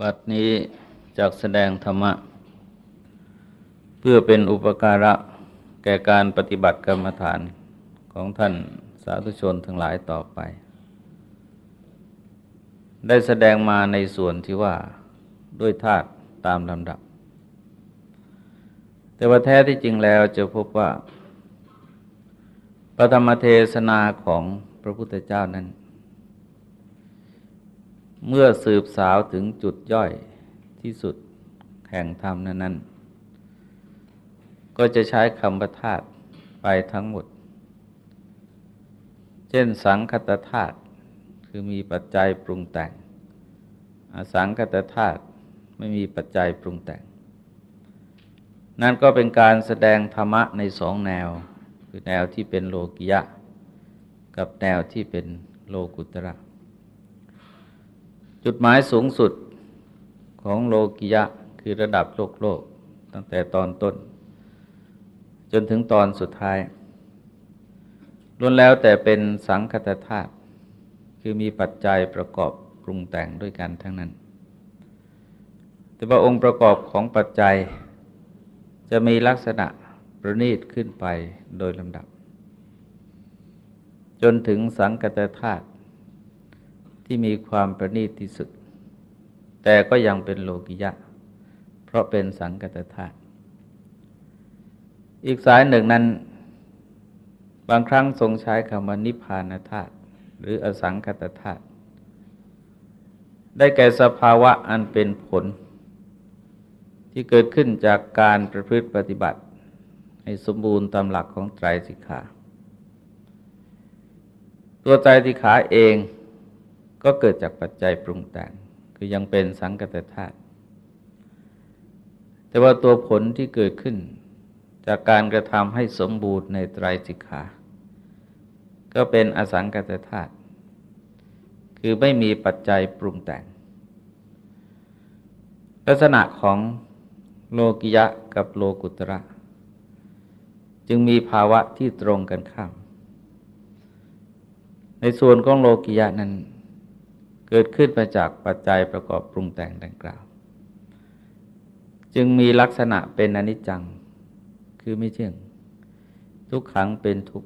บัดนี้จากแสดงธรรมะ เพื่อเป็นอุปการะแก่การปฏิบัติกรรมฐานของท่านสาธุชนทั้งหลายต่อไป ได้แสดงมาในส่วนที่ว่าด้วยธาตุตามลำดับ แต่ว่าแท้ที่จริงแล้วจะพบว่าปฐมเทศนาของพระพุทธเจ้านั้น เมื่อสืบสาวถึงจุดย่อยที่สุดแห่งธรรมนั้นก็จะใช้คำประทาตไปทั้งหมด เช่นสังคตธาตุคือมีปัจจัยปรุงแต่ง อสังคตธาตุไม่มีปัจจัยปรุงแต่ง นั่นก็เป็นการแสดงธรรมะในสองแนว คือแนวที่เป็นโลกิยะ กับแนวที่เป็นโลกุตระ จุดหมายสูงสุดของโลกิยะคือระดับโลกโลก ตั้งแต่ตอนต้น จนถึงตอนสุดท้ายล้วนแล้วแต่เป็นสังคตธาตุคือมีปัจจัยประกอบปรุงแต่งด้วยกันทั้งนั้น แต่ว่าองค์ประกอบของปัจจัย จะมีลักษณะประณีตขึ้นไปโดยลำดับ จนถึงสังกตธาตุ ที่มีความประณีตที่สุด แต่ก็ยังเป็นโลกิยะ เพราะเป็นสังกัตธาตุอีกสายหนึ่งนั้น บางครั้งทรงใช้คำว่านิพพานธาตุหรืออสังคตธาตุได้แก่สภาวะอันเป็นผล ที่เกิดขึ้นจากการประพฤติปฏิบัติ ให้สมบูรณ์ตามหลักของไตรสิกขา ตัวไตรสิกขาเอง ก็เกิดจากปัจจัยปรุงแต่ง คือยังเป็นสังกัตธาตุแต่ว่าตัวผลที่เกิดขึ้น จากการกระทำให้สมบูรณ์ในไตรสิกขา ก็เป็นอสังกัตธาตุคือไม่มีปัจจัยปรุงแต่ง ลักษณะของโลกิยะกับโลกุตระ จึงมีภาวะที่ตรงกันข้าม ในส่วนของโลกิยะนั้น เกิดขึ้นมาจากปัจจัยประกอบปรุงแต่งดังกล่าว จึงมีลักษณะเป็นอนิจจัง คือไม่เที่ยง ทุกขังเป็นทุก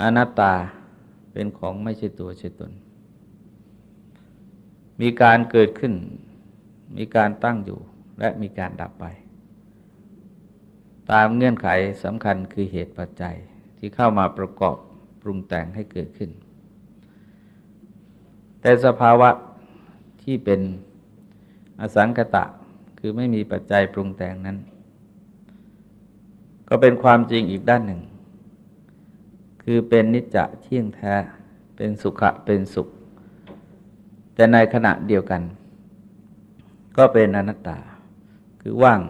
อนัตตาเป็นของไม่ใช่ตัวใช่ตน มีการเกิดขึ้น มีการตั้งอยู่ และมีการดับไป ตามเงื่อนไขสำคัญคือเหตุปัจจัยที่เข้ามาประกอบปรุงแต่งให้เกิดขึ้น แต่สภาวะที่เป็นอสังคตะ คือไม่มีปัจจัยปรุงแต่งนั้น ก็เป็นความจริงอีกด้านหนึ่ง คือเป็นนิจจะเที่ยงแท้ เป็นสุขะเป็นสุข แต่ในขณะเดียวกัน ก็เป็นอนัตตา คือว่าง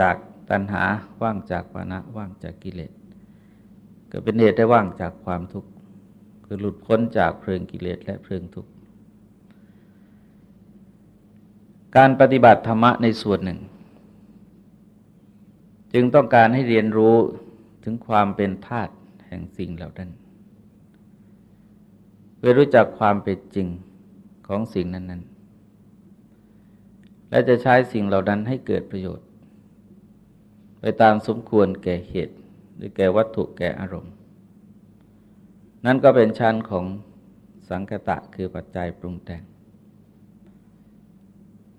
จากตัณหาว่างจากวานะว่างจากกิเลสก็เป็นเหตุได้ว่างจากความทุกข์คือหลุดพ้นจากเพลิงกิเลสและเพลิงทุกข์ การปฏิบัติธรรมะในส่วนหนึ่ง จึงต้องการให้เรียนรู้ถึงความเป็นธาตุแห่งสิ่งเหล่านั้นเพื่อรู้จักความเป็นจริงของสิ่งนั้น ๆ และจะใช้สิ่งเหล่านั้นให้เกิดประโยชน์ ไปตามสมควรแก่เหตุ หรือแก่วัตถุแก่อารมณ์ นั่นก็เป็นชั้นของสังคตะคือปัจจัยปรุงแต่ง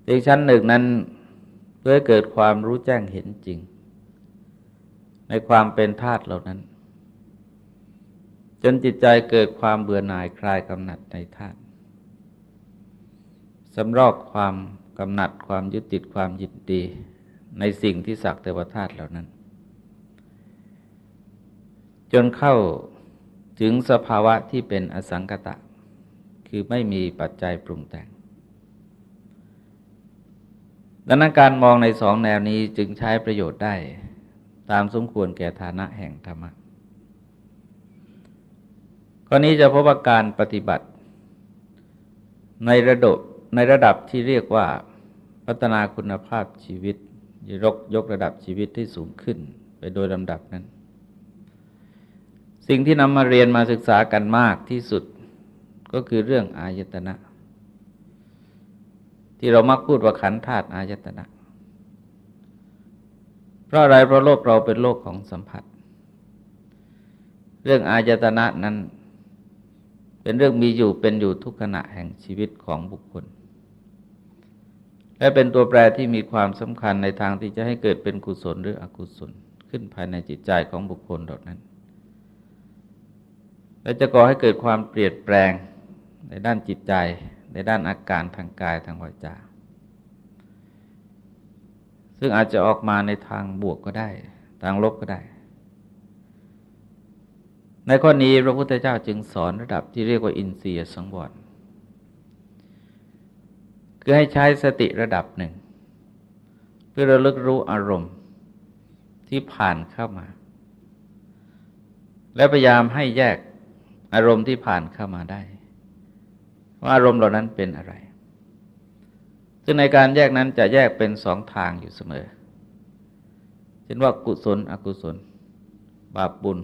อีกชั้นหนึ่งนั้นเพื่อเกิดความรู้แจ้งเห็นจริง ในความเป็นธาตุเหล่านั้น จนจิตใจเกิดความเบื่อหน่ายคลายกำหนัดในธาตุสำรอกความกำหนัดความยึดติดความยินดี ในสิ่งที่สักแต่ว่าธาตุเหล่านั้น จนเข้าถึงสภาวะที่เป็นอสังกตะ คือไม่มีปัจจัยปรุงแต่ง ดังนั้นการมองในสองแนวนี้จึงใช้ประโยชน์ได้ ตามสมควรแก่ฐานะแห่งธรรมะข้อนี้จะพบว่าการปฏิบัติ ในระดับในระดับที่เรียกว่าพัฒนาคุณภาพชีวิตยกยกระดับชีวิตที่สูงขึ้นไปโดยลำดับนั้น สิ่งที่นำมาเรียนมาศึกษากันมากที่สุดก็คือเรื่องอายตนะ ที่เรามักพูดว่าขันธาตุอายตนะ เพราะอะไรเพราะโลกเราเป็นโลกของสัมผัส เรื่องอายตนะนั้น เป็นเรื่องมีอยู่เป็นอยู่ทุกขณะแห่งชีวิตของบุคคล และเป็นตัวแปรที่มีความสำคัญในทางที่จะให้เกิดเป็นกุศลหรืออกุศล ขึ้นภายในจิตใจของบุคคลเหล่านั้น และจะก่อให้เกิดความเปลี่ยนแปลงในด้านจิตใจ ในด้านอาการทางกายทางวาจา ซึ่งอาจจะออกมาในทางบวกก็ได้ ทางลบก็ได้ ในข้อนี้พระพุทธเจ้าจึงสอนระดับที่เรียกว่าอินทรียสังวรคือให้ใช้สติระดับหนึ่ง เพื่อระลึกรู้อารมณ์ที่ผ่านเข้ามา และพยายามให้แยกอารมณ์ที่ผ่านเข้ามาได้ ว่าอารมณ์เหล่านั้นเป็นอะไร ซึ่งในการแยกนั้นจะแยกเป็นสองทางอยู่เสมอ เช่นว่ากุศล อกุศล บาปบุญ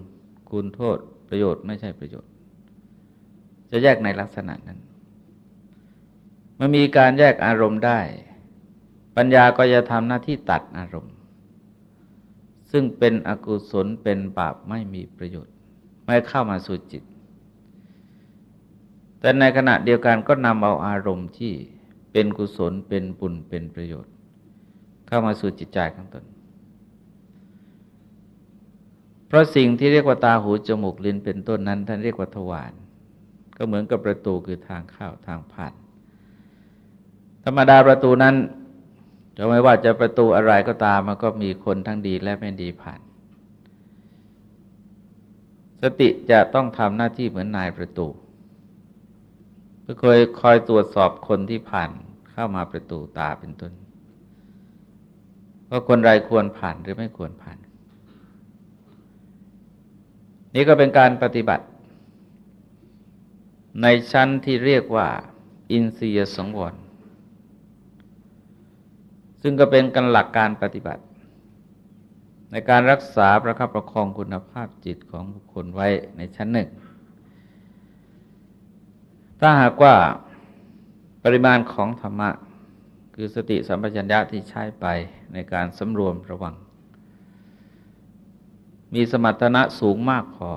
คุณโทษ ประโยชน์ไม่ใช่ประโยชน์ จะแยกในลักษณะนั้นมันมีการแยกอารมณ์ได้ ปัญญาก็จะทำหน้าที่ตัดอารมณ์ ซึ่งเป็นอกุศลเป็นบาปไม่มีประโยชน์ ไม่เข้ามาสู่จิต แต่ในขณะเดียวกันก็นำเอาอารมณ์ที่เป็นกุศลเป็นบุญเป็นประโยชน์ เข้ามาสู่จิตใจของตน เพราะสิ่งที่เรียกว่าตาหูจมูกลิ้นเป็นต้นนั้นท่านเรียกว่าทวารก็เหมือนกับประตูคือทางเข้าทางผ่าน ธรรมดาประตูนั้นจะไม่ว่าจะประตูอะไรก็ตามมันก็มีคนทั้งดีและไม่ดีผ่าน สติจะต้องทำหน้าที่เหมือนนายประตู ก็เคยคอยตรวจสอบคนที่ผ่านเข้ามาประตูตาเป็นต้นว่าคนใดควรผ่านหรือไม่ควรผ่าน นี่ก็เป็นการปฏิบัติ ในชั้นที่เรียกว่า อินทรียสังวรซึ่งก็เป็นกันหลักการปฏิบัติ ในการรักษาประคับประคองคุณภาพจิตของบุคคลไว้ในชั้นหนึ่ง ถ้าหากว่าปริมาณของธรรมะ คือสติสัมปชัญญะที่ใช้ไปในการสำรวมระวัง มีสมรรถนะสูงมากพอ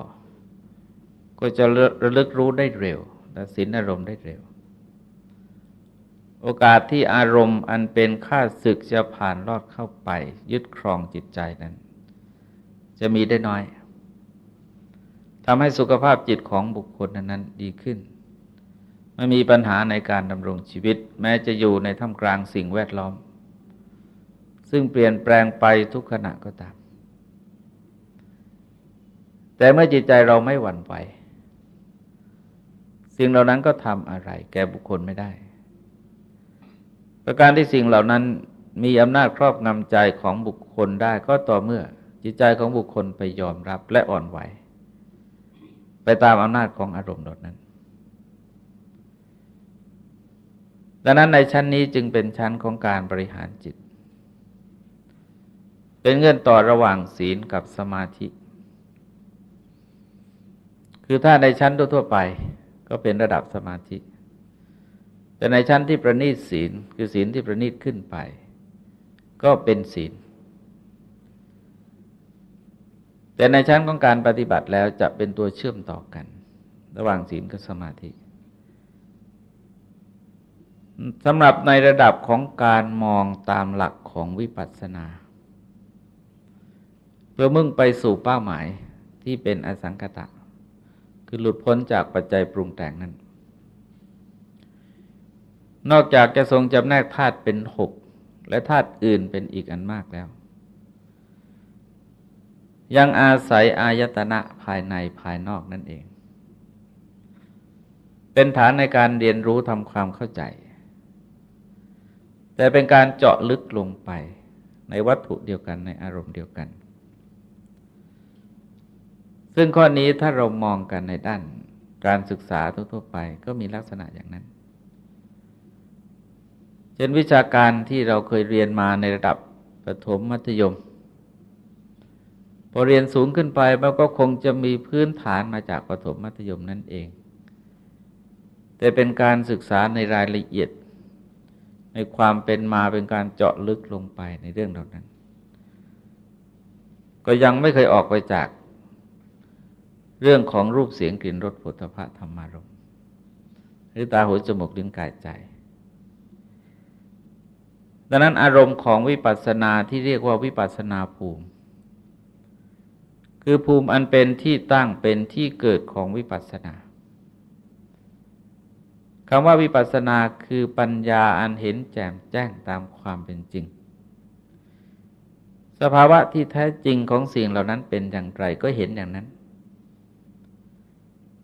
ก็จะระลึกรู้ได้เร็ว และสินอารมณ์ได้เร็ว โอกาสที่อารมณ์อันเป็นค่าศึกจะผ่านลอดเข้าไป ยึดครองจิตใจนั้น จะมีได้น้อยทำให้สุขภาพจิตของบุคคลนั้นดีขึ้น ไม่มีปัญหาในการดำรงชีวิต แม้จะอยู่ในท่ามกลางสิ่งแวดล้อม ซึ่งเปลี่ยนแปลงไปทุกขณะก็ตาม แต่เมื่อจิตใจเราไม่หวั่นไหวสิ่งเหล่านั้นก็ทำอะไร แก่บุคคลไม่ได้ ประการที่สิ่งเหล่านั้นมีอำนาจครอบงำใจของบุคคลได้ก็ต่อเมื่อจิตใจของบุคคลไปยอมรับและอ่อนไหว ไปตามอำนาจของอารมณ์เหล่านั้น ดังนั้นในชั้นนี้จึงเป็นชั้นของการบริหารจิต เป็นเงื่อนต่อระหว่างศีลกับสมาธิ คือถ้าในชั้นทั่วไปก็เป็นระดับสมาธิ แต่ในชั้นที่ประณีตศีลคือศีลที่ประณีตขึ้นไป ก็เป็นศีล แต่ในชั้นของการปฏิบัติแล้วจะเป็นตัวเชื่อมต่อกัน ระหว่างศีลกับสมาธิ สำหรับในระดับของการมองตามหลักของวิปัสสนา เพื่อมุ่งไปสู่เป้าหมายที่เป็นอสังกตะ คือหลุดพ้นจากปัจจัยปรุงแต่งนั้น นอกจากจะทรงจำแนกธาตุเป็นหกและธาตุอื่นเป็นอีกอันมากแล้ว ยังอาศัยอายตนะภายในภายนอกนั่นเอง เป็นฐานในการเรียนรู้ทำความเข้าใจ แต่เป็นการเจาะลึกลงไปในวัตถุเดียวกันในอารมณ์เดียวกัน ซึ่งข้อนี้ถ้าเรามองกันในด้านการศึกษาทั่วไปก็มีลักษณะอย่างนั้น เช่นวิชาการที่เราเคยเรียนมาในระดับประถมมัธยม พอเรียนสูงขึ้นไปมันก็คงจะมีพื้นฐานมาจากประถมมัธยมนั่นเอง แต่เป็นการศึกษาในรายละเอียด ในความเป็นมาเป็นการเจาะลึกลงไปในเรื่องเหล่านั้น ก็ยังไม่เคยออกไปจากเรื่องของรูปเสียงกลิ่นรสผลิภัณฑ์ธรรมารมหรือตาหูจมูกลิ้นกายใจ ดังนั้นอารมณ์ของวิปัสสนาที่เรียกว่าวิปัสสนาภูมิ คือภูมิอันเป็นที่ตั้งเป็นที่เกิดของวิปัสสนา คำว่าวิปัสสนาคือปัญญาอันเห็นแจ่มแจ้งตามความเป็นจริง สภาวะที่แท้จริงของสิ่งเหล่านั้นเป็นอย่างไรก็เห็นอย่างนั้น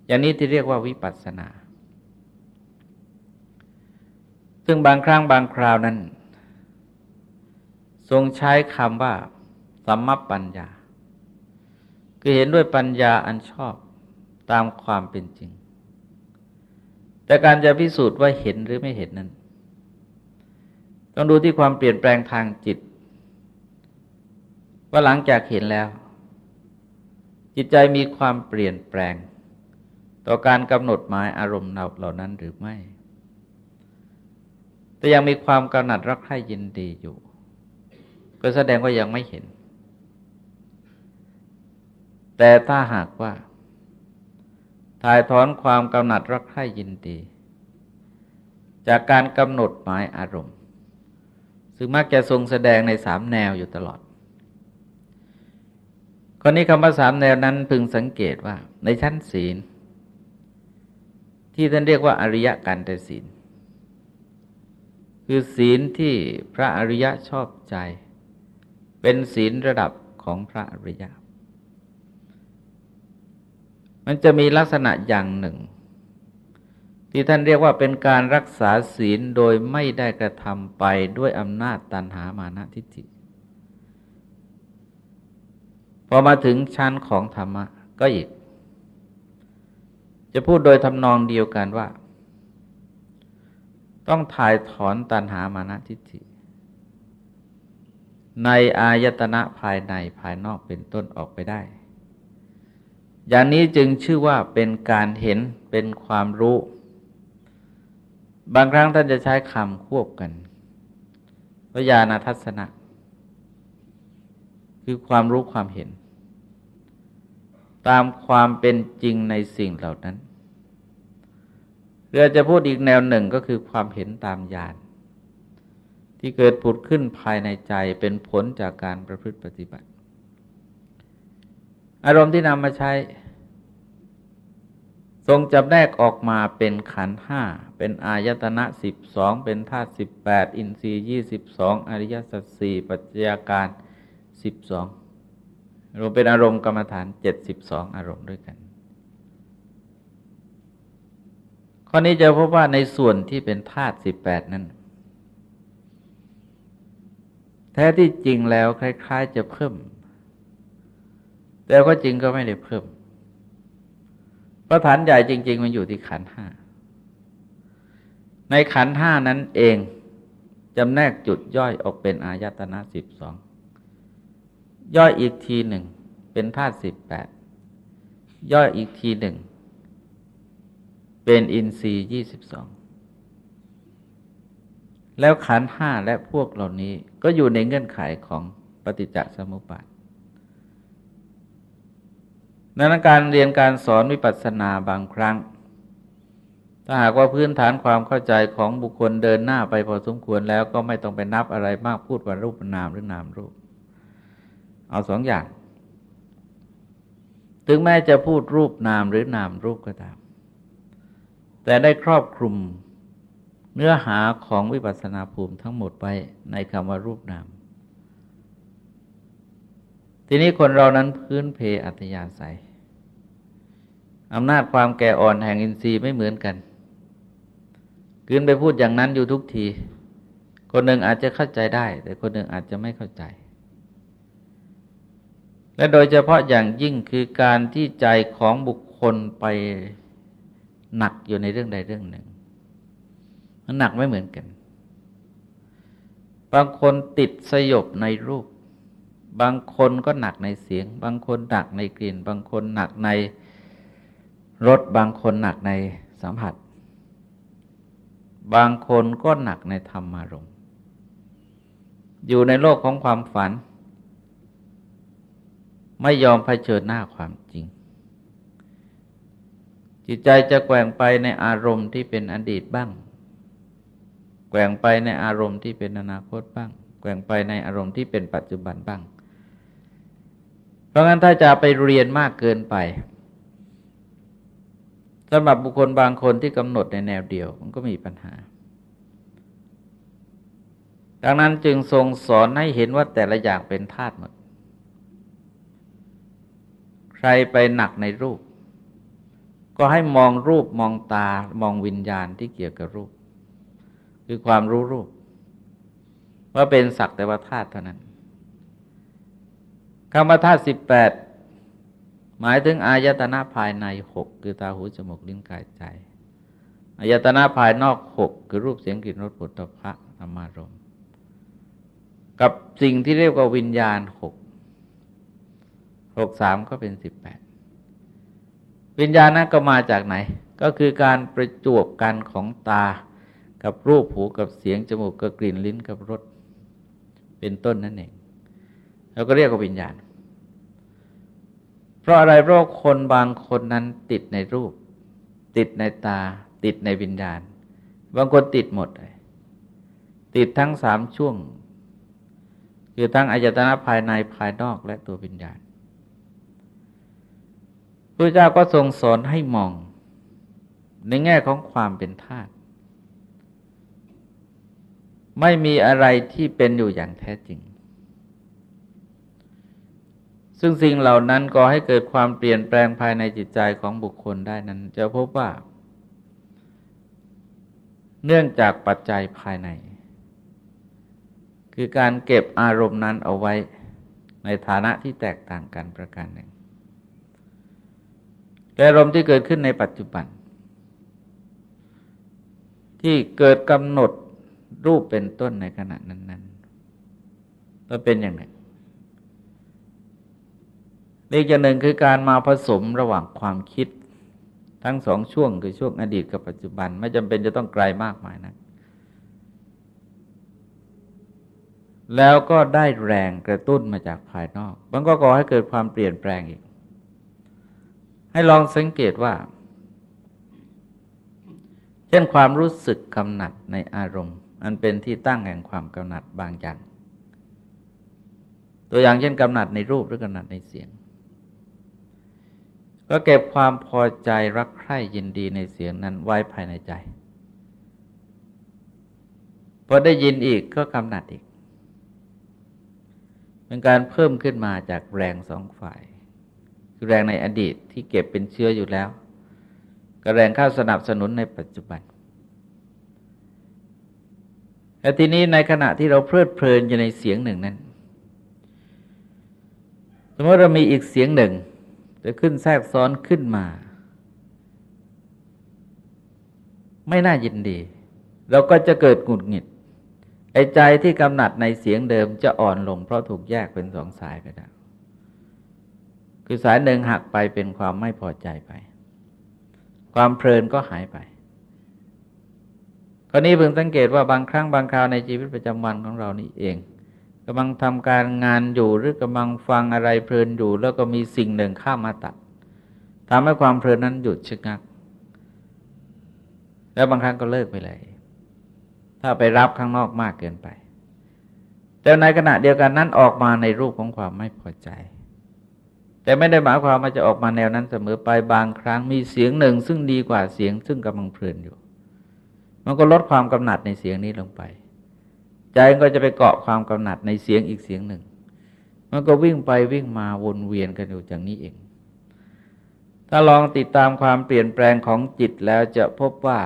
อย่างนี้ที่เรียกว่าวิปัสสนา ซึ่งบางครั้งบางคราวนั้น ทรงใช้คำว่าสัมมปัญญา คือเห็นด้วยปัญญาอันชอบตามความเป็นจริง แต่การจะพิสูจน์ว่าเห็นหรือไม่เห็นนั้น ต้องดูที่ความเปลี่ยนแปลงทางจิต ว่าหลังจากเห็นแล้ว จิตใจมีความเปลี่ยนแปลง ต่อการกำหนดหมายอารมณ์เหล่านั้นหรือไม่ แต่ยังมีความกำหนัดรักใคร่ยินดีอยู่ ก็แสดงว่ายังไม่เห็น แต่ถ้าหากว่า ถ่ายถอนความกำหนัดรักใคร่ยินดี จากการกำหนดหมายอารมณ์ ซึ่งมักจะทรงแสดงในสามแนวอยู่ตลอดคนนี้คำว่าสามแนวนั้นพึงสังเกตว่า ในชั้นศีล ที่ท่านเรียกว่าอริยกันตศีล คือศีลที่พระอริยะชอบใจ เป็นศีลระดับของพระอริยะ มันจะมีลักษณะอย่างหนึ่ง ที่ท่านเรียกว่าเป็นการรักษาศีลโดยไม่ได้กระทำไปด้วยอำนาจตันหามานะทิฏฐิพอมาถึงชั้นของธรรมะก็อีก จะพูดโดยทำนองเดียวกันว่า ต้องถ่ายถอนตันหามานะทิฏฐิในอายตนะภายในภายนอกเป็นต้นออกไปได้ อย่างนี้จึงชื่อว่าเป็นการเห็นเป็นความรู้ บางครั้งท่านจะใช้คำควบกันวิญาณทัศนะ คือความรู้ความเห็น ตามความเป็นจริงในสิ่งเหล่านั้นเรือจะพูดอีกแนวหนึ่งก็คือความเห็นตามญาณที่เกิดผุดขึ้นภายในใจเป็นผลจากการประพฤติปฏิบัติ อารมณ์ที่นำมาใช้ ทรงจับแนกออกมาเป็นขันห้า เป็นอายตนะสิบสอง เป็นธาตุสิบแปด อินทรีย์ยี่สิบสอง อริยสัจสี่ปัจจัยการสิบสองรวมเป็นอารมณ์กรรมฐานเจ็ดสิบสองอารมณ์ด้วยกัน ข้อนี้จะพบว่าในส่วนที่เป็นธาตุสิบแปดนั้น แท้ที่จริงแล้วคล้าย ๆ จะเพิ่ม แต่ก็จริงก็ไม่ได้เพิ่ม พราะฐานใหญ่จริง ๆ มันอยู่ที่ขันห้า ในขันห้านั้นเองจำแนกจุดย่อยออกเป็นอายตนะสิบสองย่อยอีกทีหนึ่งเป็นธาตุสิบแปดย่อยอีกทีหนึ่ง เป็นอินทรีย์ยี่สิบสองแล้วขันห้าและพวกเหล่านี้ก็อยู่ในเงื่อนไขของปฏิจจสมุปบาท ดังนั้นการเรียนการสอนวิปัสสนาบางครั้ง ถ้าหากว่าพื้นฐานความเข้าใจของบุคคลเดินหน้าไปพอสมควรแล้วก็ไม่ต้องไปนับอะไรมากพูดว่ารูปนามหรือนามรูป เอาสองอย่าง ถึงแม้จะพูดรูปนามหรือนามรูปก็ตาม แต่ได้ครอบคลุมเนื้อหาของวิปัสสนาภูมิทั้งหมดไปในคำว่ารูปนาม ทีนี้คนเรานั้นพื้นเพอัตยาศัยอำนาจความแก่อ่อนแห่งอินทรีย์ไม่เหมือนกันกืนไปพูดอย่างนั้นอยู่ทุกที คนหนึ่งอาจจะเข้าใจได้ แต่คนหนึ่งอาจจะไม่เข้าใจ และโดยเฉพาะอย่างยิ่งคือการที่ใจของบุคคลไปหนักอยู่ในเรื่องใดเรื่องหนึ่ง มันหนักไม่เหมือนกัน บางคนติดสยบในรูป บางคนก็หนักในเสียง บางคนหนักในกลิ่น บางคนหนักในรสบางคนหนักในสัมผัส บางคนก็หนักในธรรมารมณ์อยู่ในโลกของความฝัน ไม่ยอมเผชิญหน้าความจริง จิตใจจะแกว่งไปในอารมณ์ที่เป็นอดีตบ้าง แกว่งไปในอารมณ์ที่เป็นอนาคตบ้าง แกว่งไปในอารมณ์ที่เป็นปัจจุบันบ้าง เพราะงั้นถ้าจะไปเรียนมากเกินไปสำหรับบุคคลบางคนที่กำหนดในแนวเดียว มันก็มีปัญหา ดังนั้นจึงทรงสอนให้เห็นว่าแต่ละอย่างเป็นธาตุหมด ใครไปหนักในรูป ก็ให้มองรูปมองตามองวิญญาณที่เกี่ยวกับรูป คือความรู้รูป ว่าเป็นสักแต่ว่าธาตุเท่านั้น คำว่าธาตุสิบแปดหมายถึงอายตนะภายในหกคือตาหูจมูกลิ้นกายใจอายตนะภายนอกหกคือรูปเสียงกลิ่นรสปุถะพระธรรมารมกับสิ่งที่เรียกว่าวิญญาณหกหกสามก็เป็นสิบแปดวิญญาณนั้นก็มาจากไหน ก็คือการประจวบกันของตากับรูปหูกับเสียงจมูกกับกลิ่นลิ้นกับรสเป็นต้นนั่นเอง เราก็เรียกว่าวิญญาณ เพราะอะไรเพราะคนบางคนนั้นติดในรูป ติดในตา ติดในวิญญาณ บางคนติดหมดเลยติดทั้งสามช่วง คือทั้งอายตนะภายในภายนอกและตัววิญญาณพระเจ้าก็ทรงสอนให้มอง ในแง่ของความเป็นธาตุไม่มีอะไรที่เป็นอยู่อย่างแท้จริง ซึ่งสิ่งเหล่านั้นก็ให้เกิดความเปลี่ยนแปลงภายในจิตใจของบุคคลได้นั้น จะพบว่า เนื่องจากปัจจัยภายใน คือการเก็บอารมณ์นั้นเอาไว้ในฐานะที่แตกต่างกันประการหนึ่งแต่อารมณ์ที่เกิดขึ้นในปัจจุบัน ที่เกิดกำหนดรูปเป็นต้นในขณะนั้นๆก็เป็นอย่างหนึ่ง อีกอย่างหนึ่งคือการมาผสมระหว่างความคิด ทั้งสองช่วงคือช่วงอดีตกับปัจจุบัน ไม่จำเป็นจะต้องไกลมากมายนะแล้วก็ได้แรงกระตุ้นมาจากภายนอก มันก็ก่อให้เกิดความเปลี่ยนแปลงอีก ให้ลองสังเกตว่า เช่นความรู้สึกกำหนัดในอารมณ์ อันเป็นที่ตั้งแห่งความกำหนัดบางอย่าง ตัวอย่างเช่นกำหนัดในรูปหรือกำหนัดในเสียง ก็เก็บความพอใจรักใคร่ยินดีในเสียงนั้นไว้ภายในใจพอได้ยินอีกก็กำหนัดอีก เป็นการเพิ่มขึ้นมาจากแรงสองฝ่ายคือแรงในอดีตที่เก็บเป็นเชื้ออยู่แล้วกับแรงเข้าสนับสนุนในปัจจุบันแต่ทีนี้ในขณะที่เราเพลิดเพลินอยู่ในเสียงหนึ่งนั้น สมมติเรามีอีกเสียงหนึ่ง จะขึ้นแทรกซ้อนขึ้นมา ไม่น่ายินดี เราก็จะเกิดหงุดหงิด ไอ้ใจที่กำหนัดในเสียงเดิมจะอ่อนลง เพราะถูกแยกเป็นสองสายไปแล้วคือสายหนึ่งหักไปเป็นความไม่พอใจไป ความเพลินก็หายไปคราวนี้เพิ่งสังเกตว่าบางครั้งบางคราวในชีวิตประจำวันของเรานี่เองำลังทำการงานอยู่หรือกำลังฟังอะไรเพลินอยู่ แล้วก็มีสิ่งหนึ่งข้ามาตัดทำให้ความเพลินนั้นหยุดชะงัก แล้วบางครั้งก็เลิกไปเลย ถ้าไปรับข้างนอกมากเกินไป แต่ในขณะเดียวกันนั้นออกมาในรูปของความไม่พอใจ แต่ไม่ได้หมายความว่าจะออกมาแนวนั้นเสมอไปบางครั้งมีเสียงหนึ่ง ซึ่งดีกว่าเสียงซึ่งกำลังเพลินอยู่ มันก็ลดความกำหนัดในเสียงนี้ลงไป ใจก็จะไปเกาะความกำหนัดในเสียงอีกเสียงหนึ่ง มันก็วิ่งไปวิ่งมาวนเวียนกันอยู่อย่างนี้เอง ถ้าลองติดตามความเปลี่ยนแปลงของจิตแล้วจะพบว่า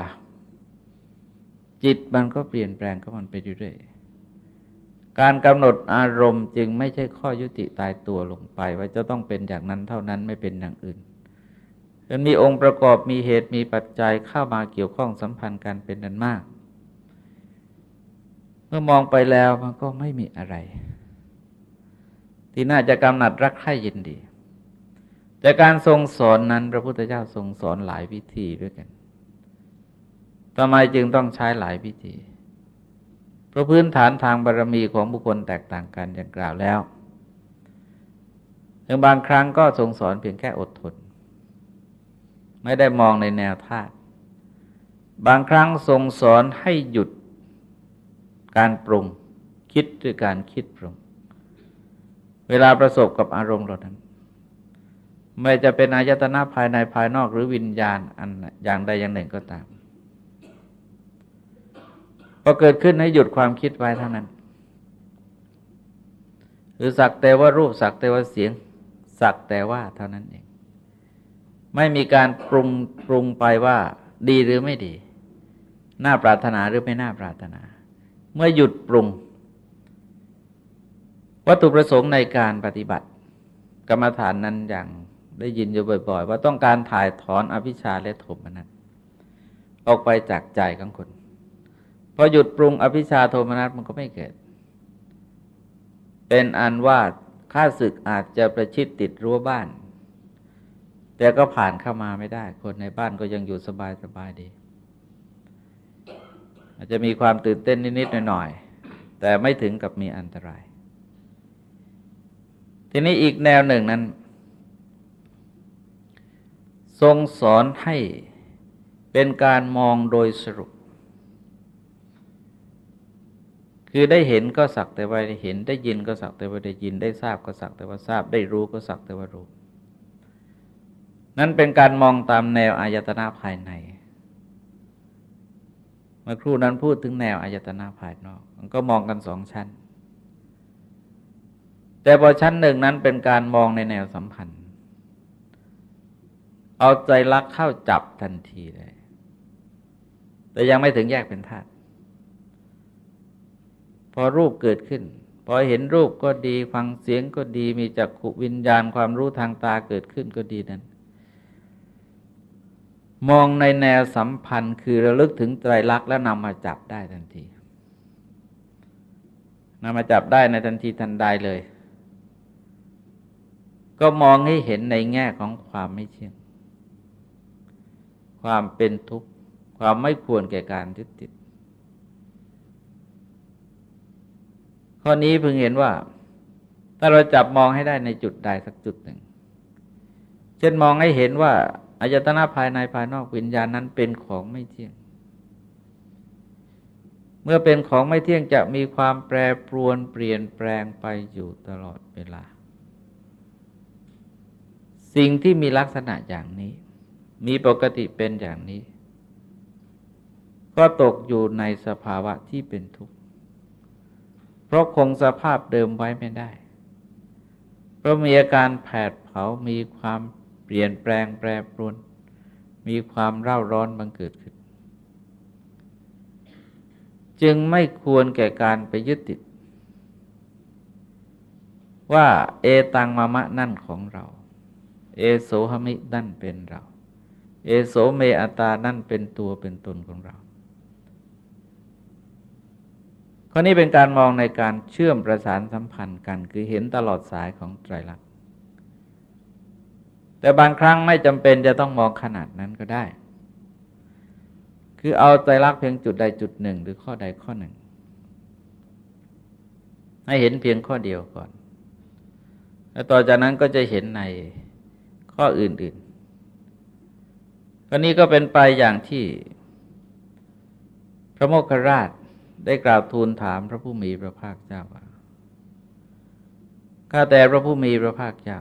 จิตมันก็เปลี่ยนแปลงก็มันไปเรื่อยๆการกำหนดอารมณ์จึงไม่ใช่ข้อยุติตายตัวลงไป ว่าจะต้องเป็นอย่างนั้นเท่านั้นไม่เป็นอย่างอื่นมันมีองค์ประกอบมีเหตุมีปัจจัยเข้ามาเกี่ยวข้องสัมพันธ์กันเป็นนันมาก มื่อมองไปแล้วมันก็ไม่มีอะไร ที่น่าจะกำหนัดรักใคร่ยินดี แต่การทรงสอนนั้นพระพุทธเจ้าทรงสอนหลายวิธีด้วยกันทำไมจึงต้องใช้หลายพิธี เพราะพื้นฐานทางบารรมีของบุคคลแตกต่างกันอย่างกล่าวแล้วบางครั้งก็ทรงสอนเพียงแค่อดทน ไม่ได้มองในแนวธาตุบางครั้งทรงสอนให้หยุด การปรุงคิดด้วยการคิดปรุง เวลาประสบกับอารมณ์เรานั้น ไม่จะเป็นอายตนะภายในภายนอกหรือวิญญาณอันอย่างใดอย่างหนึ่งก็ตามพอเกิดขึ้นให้หยุดความคิดไว้เท่านั้น หรือสักแต่ว่ารูปสักแต่ว่าเสียง สักแต่ว่าเท่านั้นเอง ไม่มีการปรุงปรุงไปว่า ดีหรือไม่ดี น่าปรารถนาหรือไม่น่าปรารถนา เมื่อหยุดปรุง วัตถุประสงค์ในการปฏิบัติ กรรมฐานนั้นอย่างได้ยินอยู่บ่อย ๆ ว่าต้องการถ่ายถอนอภิชาและโทมนัสออกไปจากใจของคนพอหยุดปรุงอภิชาโทมนัสมันก็ไม่เกิด เป็นอันว่าข้าศึกอาจจะประชิดติดรั้วบ้าน แต่ก็ผ่านเข้ามาไม่ได้ คนในบ้านก็ยังอยู่สบายสบายดี อาจจะมีความตื่นเต้นนิดๆหน่อยๆแต่ไม่ถึงกับมีอันตราย ทีนี้อีกแนวหนึ่งนั้น ทรงสอนให้เป็นการมองโดยสรุป คือได้เห็นก็สักแต่ว่าได้เห็นได้ยินก็สักแต่ว่าได้ยินได้ทราบก็สักแต่ว่าทราบได้รู้ก็สักแต่ว่ารู้นั่นเป็นการมองตามแนวอายตนะภายใน เมื่อครู่นั้นพูดถึงแนวอายตนะภายนอก มันก็มองกันสองชั้น แต่พอชั้นหนึ่งนั้นเป็นการมองในแนวสัมพันธ์ เอาใจรักเข้าจับทันทีเลย แต่ยังไม่ถึงแยกเป็นธาตุพอรูปเกิดขึ้น พอเห็นรูปก็ดี ฟังเสียงก็ดี มีจักขุวิญญาณความรู้ทางตาเกิดขึ้นก็ดีนั้น มองในแนวสัมพันธ์ คือระลึกถึงไตรลักษณ์แล้วนำมาจับได้ทันทีนำมาจับได้ในทันทีทันใดเลย ก็มองให้เห็นในแง่ของความไม่เที่ยง ความเป็นทุกข์ ความไม่ควรแก่การยึดติด ข้อนี้เพิ่งเห็นว่า ถ้าเราจับมองให้ได้ในจุดใดสักจุดหนึ่ง เช่นมองให้เห็นว่า อายตนะภายในภายนอกวิญญาณนั้นเป็นของไม่เที่ยง เมื่อเป็นของไม่เที่ยงจะมีความแปรปรวนเปลี่ยนแปลงไปอยู่ตลอดเวลา สิ่งที่มีลักษณะอย่างนี้ มีปกติเป็นอย่างนี้ ก็ตกอยู่ในสภาวะที่เป็นทุกข์ เพราะคงสภาพเดิมไว้ไม่ได้ เพราะมีอาการแผดเผามีความเลี่ยนแปลงแปรปรวน มีความเร่าร้อนบังเกิดขึ้น จึงไม่ควรแก่การไปยึดติด ว่าเอตังมามะนั่นของเรา เอโสหมินั่นเป็นเรา เอโสเมอตานั่นเป็นตัวเป็นตนของเราข้อนี้เป็นการมองในการเชื่อมประสานสัมพันธ์กัน คือเห็นตลอดสายของไตรลักษณ์ แต่บางครั้งไม่จำเป็นจะต้องมองขนาดนั้นก็ได้ คือเอาไตรลักเพียงจุดใดจุดหนึ่ง หรือข้อใดข้อหนึ่ง ให้เห็นเพียงข้อเดียวก่อน แล้วต่อจากนั้นก็จะเห็นในข้ออื่นๆข้อนี้ก็เป็นไปอย่างที่พระโมคคราชได้กราบทูลถามพระผู้มีพระภาคเจ้าว่า ข้าแต่พระผู้มีพระภาคเจ้า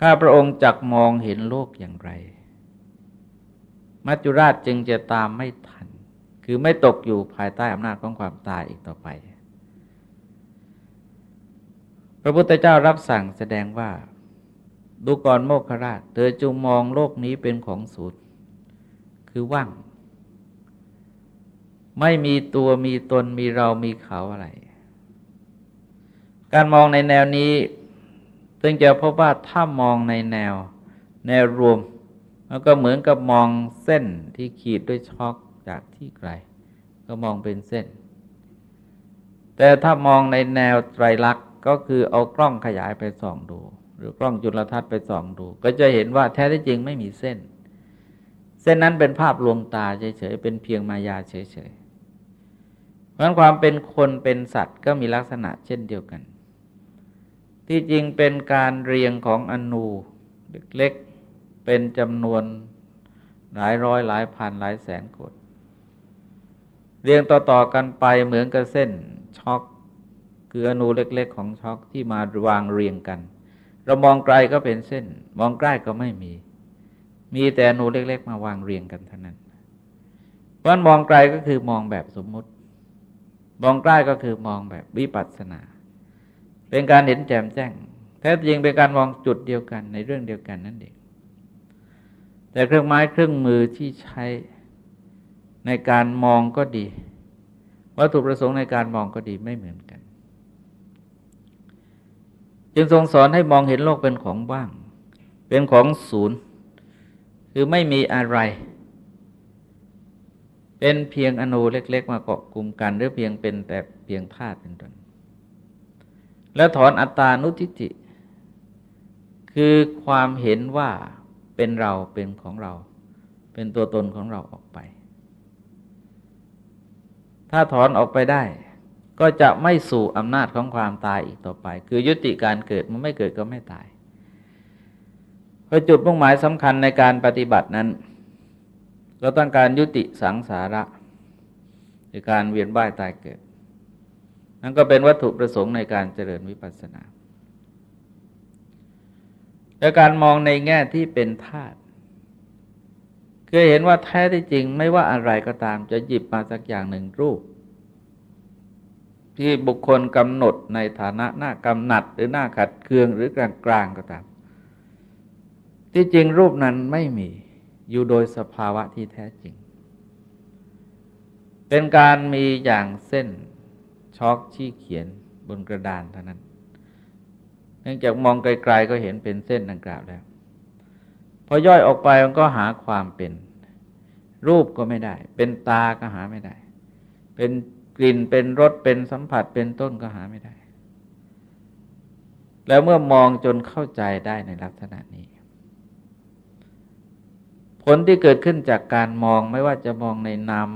ข้าพระองค์จักมองเห็นโลกอย่างไร มัจจุราชจึงจะตามไม่ทัน คือไม่ตกอยู่ภายใต้อำนาจของความตายอีกต่อไป พระพุทธเจ้ารับสั่งแสดงว่าดูก่อนโมคราช เธอจงมองโลกนี้เป็นของสูญคือว่าง ไม่มีตัวมีตนมีเรามีเขาอะไร การมองในแนวนี้ ซึ่งจะพบว่าถ้ามองในแนว แนวรวม มันก็เหมือนกับมองเส้นที่ขีดด้วยช็อกจากที่ไกล ก็มองเป็นเส้น แต่ถ้ามองในแนวไตรลักษณ์ก็คือเอากล้องขยายไปส่องดู หรือกล้องจุลทรรศน์ไปส่องดู ก็จะเห็นว่าแท้ที่จริงไม่มีเส้น เส้ส้นนั้นเป็นภาพลวงตาเฉยๆเป็นเพียงมายาเฉยๆเพราะความเป็นคนเป็นสัตว์ก็มีลักษณะเช่นเดียวกัน ที่จริงเป็นการเรียงของอนูเล็กๆเป็นจำนวนหลายร้อยหลายพันหลายแสนคนเรียงต่อๆกันไปเหมือนกับเส้นช็อกคืออนูเล็ก ๆ ของช็อกที่มาวางเรียงกัน เรามองไกลก็เป็นเส้น มองใกล้ก็ไม่มี มีแต่อนูเล็ก ๆ มาวางเรียงกันเท่านั้นเพราะมองไกลก็คือมองแบบสมมุติ มองใกล้ก็คือมองแบบวิปัสสนา เป็นการเห็นแจ่มแจ้ง แท้จริงเป็นการมองจุดเดียวกันในเรื่องเดียวกันนั่นเองแต่เครื่องไม้เครื่องมือที่ใช้ในการมองก็ดี วัตถุประสงค์ในการมองก็ดีไม่เหมือนกัน จึงทรงสอนให้มองเห็นโลกเป็นของว่าง เป็นของศูนย์ คือไม่มีอะไร เป็นเพียงอนูเล็ก ๆ มาเกาะกลุ่มกัน หรือเพียงเป็นแต่เพียงธาตุเป็นต้น แล้วถอนอัตตานุทิฏฐิคือความเห็นว่าเป็นเราเป็นของเรา เป็นตัวตนของเราออกไป ถ้าถอนออกไปได้ ก็จะไม่สู่อำนาจของความตายอีกต่อไป คือยุติการเกิดมันไม่เกิดก็ไม่ตายเพราะจุดมุ่งหมายสำคัญในการปฏิบัตินั้น เราต้องการยุติสังสาระคือการเวียนว่ายตายเกิด นั่นก็เป็นวัตถุประสงค์ในการเจริญวิปัสสนาและการมองในแง่ที่เป็นธาตุคือเห็นว่าแท้ที่จริงไม่ว่าอะไรก็ตามจะหยิบมาสักอย่างหนึ่งรูป ที่บุคคลกำหนดในฐานะหน้ากำหนัดหรือหน้าขัดเคืองหรือกลางกลางก็ตาม ที่จริงรูปนั้นไม่มีอยู่โดยสภาวะที่แท้จริง เป็นการมีอย่างเส้น ช็อกชี้เขียนบนกระดานเท่านั้น เนื่องจากมองไกลๆก็เห็นเป็นเส้นดังกล่าวแล้ว พอย่อยออกไปมันก็หาความเป็น รูปก็ไม่ได้ เป็นตาก็หาไม่ได้ เป็นกลิ่นเป็นรสเป็นสัมผัสเป็นต้นก็หาไม่ได้ แล้วเมื่อมองจนเข้าใจได้ในลักษณะนี้ ผลที่เกิดขึ้นจากการมองไม่ว่าจะมองในนาม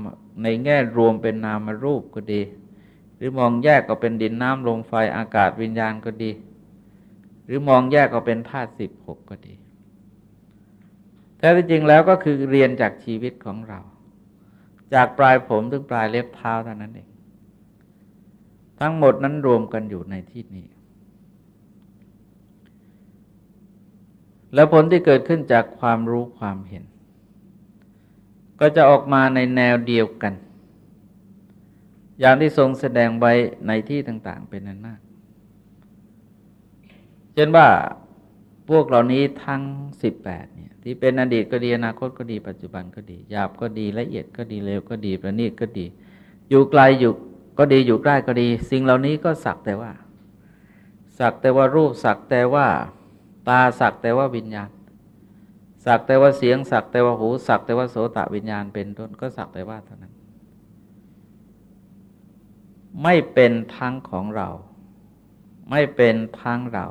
ในแง่รวมเป็นนามรูปก็ดี รือมองแยกก็เป็นดินน้ำลมไฟอากาศวิญญาณก็ดี หรือมองแยกก็เป็นธาตุสิบหกก็ดีแที่จริงแล้วก็คือเรียนจากชีวิตของเรา จากปลายผมถึงปลายเล็บเท้าเท่านั้นเอง ทั้งหมดนั้นรวมกันอยู่ในที่นี้ แล้วผลที่เกิดขึ้นจากความรู้ความเห็น ก็จะออกมาในแนวเดียวกัน อย่างที่ทรงแสดงไว้ในที่ต่าง ๆ เป็นนั้นมากเช่นว่าพวกเหล่านี้ทั้งสิบแปดเนี่ย ที่เป็นอดีตก็ดีอนาคตก็ดีปัจจุบันก็ดีหยาบก็ดีละเอียดก็ดีเร็วก็ดีประณีตก็ดี อยู่ไกลอยู่ก็ดีอยู่ใกล้ก็ดี สิ่งเหล่านี้ก็สักแต่ว่า สักแต่ว่ารูปสักแต่ว่า ตาสักแต่ว่าวิญญาณ สักแต่ว่าเสียงสักแต่ว่าหู สักแต่ว่าโสตวิญญาณเป็นต้นก็สักแต่ว่าเท่านั้น ไม่เป็นทั้งของเรา ไม่เป็นทั้งเรา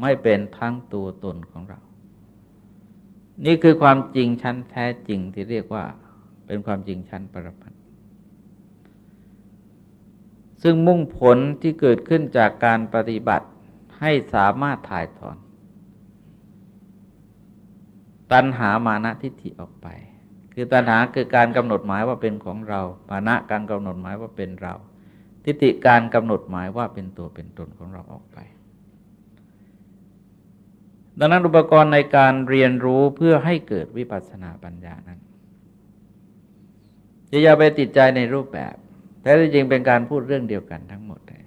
ไม่เป็นทั้งตัวตนของเรา นี่คือความจริงชั้นแท้จริงที่เรียกว่า เป็นความจริงชั้นปรมัตซึ่งมุ่งผลที่เกิดขึ้นจากการปฏิบัติให้สามารถถ่ายถอน ตัณหามานะทิฏฐิออกไป คือตัณหาคือการกำหนดหมายว่าเป็นของเรา มานะการกำหนดหมายว่าเป็นเรา ทิฏฐิการกำหนดหมายว่าเป็นตัวเป็นตนของเราออกไป ดังนั้นอุปกรณ์ในการเรียนรู้เพื่อให้เกิดวิปัสสนาปัญญานั้นจะอย่าไปติดใจในรูปแบบ แท้จริงเป็นการพูดเรื่องเดียวกันทั้งหมดเลย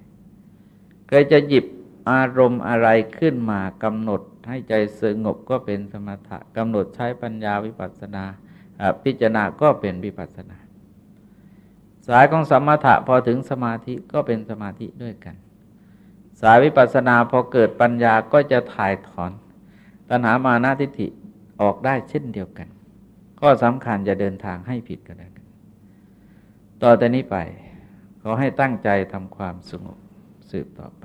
ใครจะหยิบอารมณ์อะไรขึ้นมากำหนดให้ใจสงบก็เป็นสมถะกำหนดใช้ปัญญาวิปัสสนาพิจารณาก็เป็นวิปัสสนา สายของสมถะพอถึงสมาธิก็เป็นสมาธิด้วยกัน สายวิปัสสนาพอเกิดปัญญาก็จะถ่ายถอน ตัณหามานาทิฏฐิออกได้เช่นเดียวกัน ก็สำคัญจะเดินทางให้ผิดกันแล้วกัน ต่อแต่นี้ไป ขอให้ตั้งใจทำความสงบสืบต่อไป